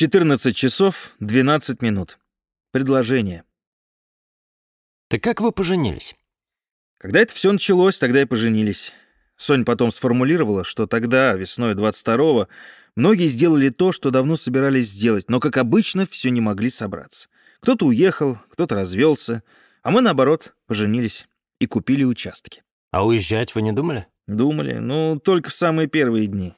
14 часов 12 минут. Предложение. Так как вы поженились? Когда это все началось, тогда и поженились. Сонь потом сформулировала, что тогда, весной 22-го, многие сделали то, что давно собирались сделать, но, как обычно, все не могли собраться. Кто-то уехал, кто-то развелся, а мы, наоборот, поженились и купили участки. А уезжать вы не думали? Думали, ну, только в самые первые дни.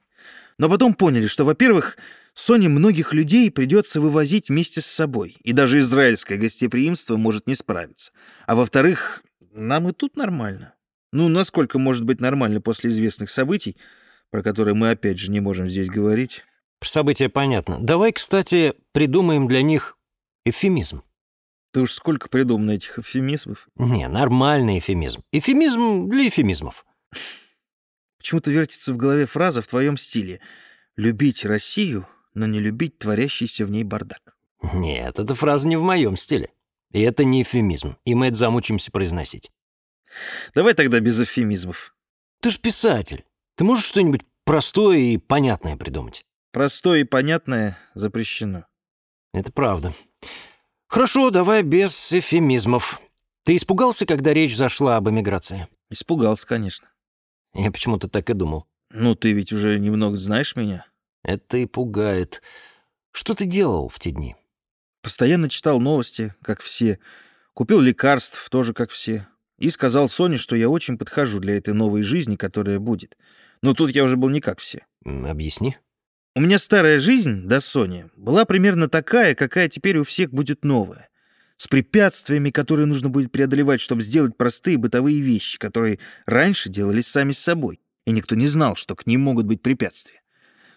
Но потом поняли, что, во-первых, Соне многих людей придется вывозить вместе с собой, и даже израильское гостеприимство может не справиться. А во-вторых, нам и тут нормально. Ну, насколько может быть нормально после известных событий, про которые мы опять же не можем здесь говорить. Про события понятно. Давай, кстати, придумаем для них эвфемизм. Ты уж сколько придумано этих эвфемизмов? Не, нормальный эвфемизм. Эвфемизм для эвфемизмов. Почему-то вертится в голове фраза в твоем стиле «любить Россию, но не любить творящийся в ней бардак». Нет, эта фраза не в моем стиле. И это не эвфемизм, и мы это замучимся произносить. Давай тогда без эвфемизмов. Ты ж писатель. Ты можешь что-нибудь простое и понятное придумать? Простое и понятное запрещено. Это правда. Хорошо, давай без эвфемизмов. Ты испугался, когда речь зашла об эмиграции? Испугался, конечно. Я почему-то так и думал. Ну, ты ведь уже немного знаешь меня. Это и пугает. Что ты делал в те дни? Постоянно читал новости, как все. Купил лекарств, тоже как все. И сказал Соне, что я очень подхожу для этой новой жизни, которая будет. Но тут я уже был не как все. Объясни. У меня старая жизнь до Сони была примерно такая, какая теперь у всех будет новая. С препятствиями, которые нужно будет преодолевать, чтобы сделать простые бытовые вещи, которые раньше делались сами с собой. И никто не знал, что к ним могут быть препятствия.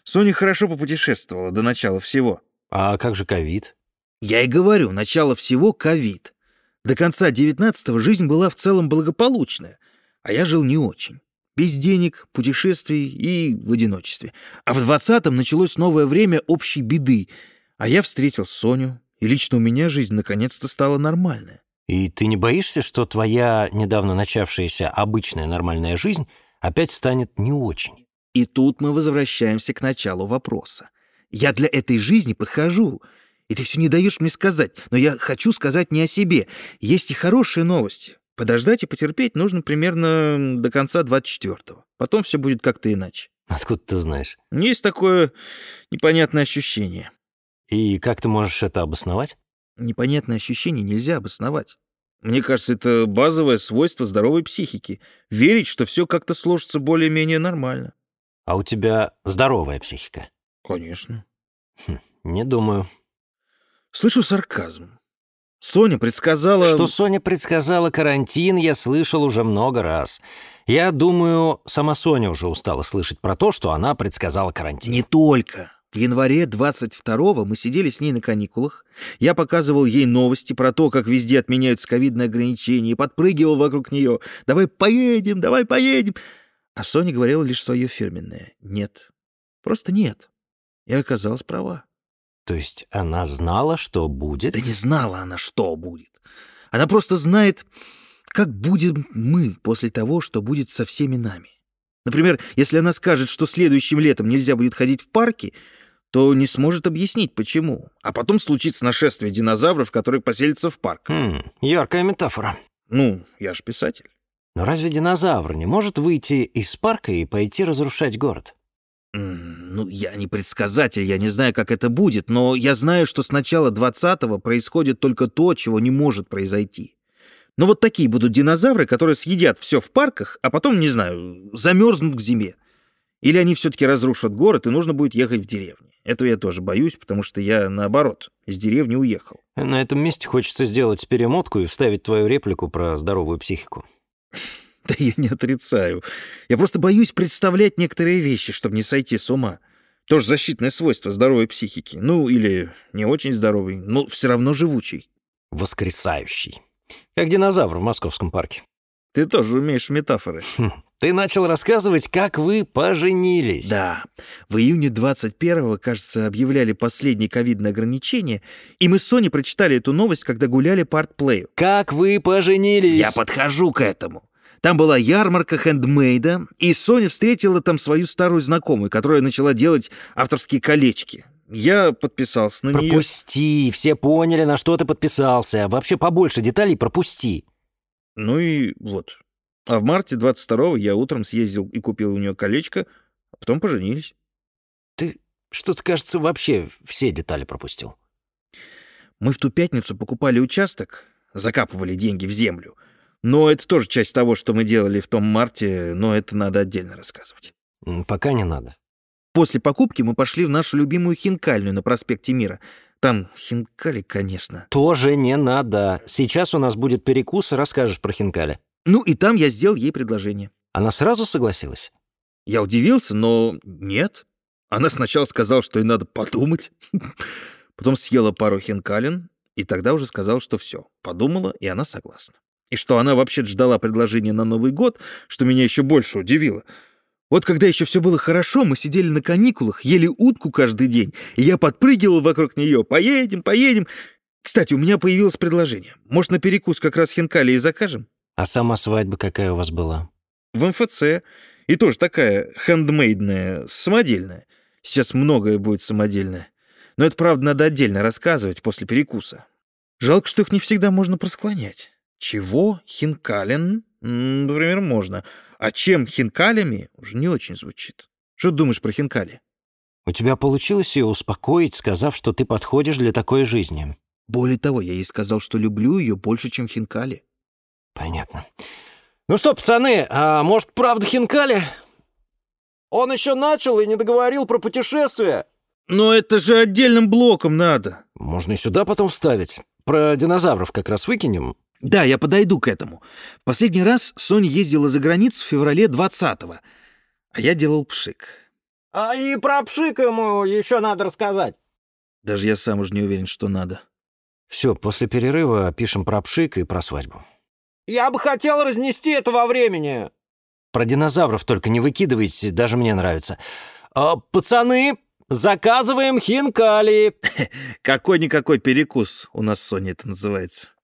Соня хорошо попутешествовала до начала всего. А как же ковид? Я и говорю, начало всего — ковид. До конца 19-го жизнь была в целом благополучная, а я жил не очень. Без денег, путешествий и в одиночестве. А в 20-м началось новое время общей беды, а я встретил Соню, и лично у меня жизнь наконец-то стала нормальная. И ты не боишься, что твоя недавно начавшаяся обычная нормальная жизнь опять станет не очень? И тут мы возвращаемся к началу вопроса. Я для этой жизни подхожу, и ты все не даешь мне сказать, но я хочу сказать не о себе. Есть и хорошие новости. Подождать и потерпеть нужно примерно до конца 24-го. Потом все будет как-то иначе. Откуда ты знаешь? Есть такое непонятное ощущение. И как ты можешь это обосновать? Непонятное ощущение нельзя обосновать. Мне кажется, это базовое свойство здоровой психики. Верить, что все как-то сложится более-менее нормально. А у тебя здоровая психика? Конечно. Хм, не думаю. Слышу сарказм. Соня предсказала... Что Соня предсказала карантин, я слышал уже много раз. Я думаю, сама Соня уже устала слышать про то, что она предсказала карантин. Не только. В январе 22-го мы сидели с ней на каникулах. Я показывал ей новости про то, как везде отменяются ковидные ограничения, и подпрыгивал вокруг нее. «Давай поедем, давай поедем!» А Соня говорила лишь свое фирменное «нет». Просто нет. И оказалась права. То есть она знала, что будет? Да не знала она, что будет. Она просто знает, как будем мы после того, что будет со всеми нами. Например, если она скажет, что следующим летом нельзя будет ходить в парки, то не сможет объяснить, почему. А потом случится нашествие динозавров, которые поселятся в парк. Хм, яркая метафора. Ну, я ж писатель. Но разве динозавр не может выйти из парка и пойти разрушать город? Ну, я не предсказатель, я не знаю, как это будет, но я знаю, что с начала 20-го происходит только то, чего не может произойти. Но вот такие будут динозавры, которые съедят все в парках, а потом, не знаю, замерзнут к зиме. Или они все-таки разрушат город, и нужно будет ехать в деревню. Этого я тоже боюсь, потому что я, наоборот, из деревни уехал. На этом месте хочется сделать перемотку и вставить твою реплику про здоровую психику. Да я не отрицаю. Я просто боюсь представлять некоторые вещи, чтобы не сойти с ума. Тоже защитное свойство здоровой психики. Ну, или не очень здоровый, но все равно живучий. Воскресающий. Как динозавр в московском парке. Ты тоже умеешь метафоры. Хм, ты начал рассказывать, как вы поженились. Да. В июне 21-го, кажется, объявляли последние ковидные ограничения, и мы с Соней прочитали эту новость, когда гуляли по артплею. Как вы поженились? Я подхожу к этому. Там была ярмарка хендмейда, и Соня встретила там свою старую знакомую, которая начала делать авторские колечки. Я подписался на нее. Пропусти, все поняли, на что ты подписался. Вообще побольше деталей пропусти. Ну и вот. А в марте 22-го я утром съездил и купил у нее колечко, а потом поженились. Ты что-то, кажется, вообще все детали пропустил. Мы в ту пятницу покупали участок, закапывали деньги в землю. Но это тоже часть того, что мы делали в том марте, но это надо отдельно рассказывать. Пока не надо. После покупки мы пошли в нашу любимую хинкальную на проспекте Мира. Там хинкали, конечно. Тоже не надо. Сейчас у нас будет перекус, расскажешь про хинкали. Ну и там я сделал ей предложение. Она сразу согласилась? Я удивился, но нет. Она сначала сказала, что ей надо подумать. Потом съела пару хинкалин, и тогда уже сказала, что все. Подумала, и она согласна. И что она вообще ждала предложения на Новый год, что меня еще больше удивило. Вот когда еще все было хорошо, мы сидели на каникулах, ели утку каждый день, и я подпрыгивал вокруг нее. Поедем, поедем. Кстати, у меня появилось предложение. Может, на перекус как раз хинкали и закажем? А сама свадьба какая у вас была? В МФЦ. И тоже такая хендмейдная, самодельная. Сейчас многое будет самодельное. Но это, правда, надо отдельно рассказывать после перекуса. Жалко, что их не всегда можно просклонять. Чего? Хинкален? Например, можно. А чем хинкалями? Уже не очень звучит. Что думаешь про хинкали? У тебя получилось ее успокоить, сказав, что ты подходишь для такой жизни. Более того, я ей сказал, что люблю ее больше, чем хинкали. Понятно. Ну что, пацаны, а может, правда хинкали? Он еще начал и не договорил про путешествие. Но это же отдельным блоком надо. Можно и сюда потом вставить. Про динозавров как раз выкинем. Да, я подойду к этому. В последний раз Соня ездила за границу в феврале 20-го, а я делал пшик. А и про пшик ему еще надо рассказать. Даже я сам уже не уверен, что надо. Все, после перерыва пишем про пшик и про свадьбу. Я бы хотел разнести это во времени. Про динозавров только не выкидывайте, даже мне нравится. А, пацаны, заказываем хинкали. Какой-никакой перекус у нас Соня это называется.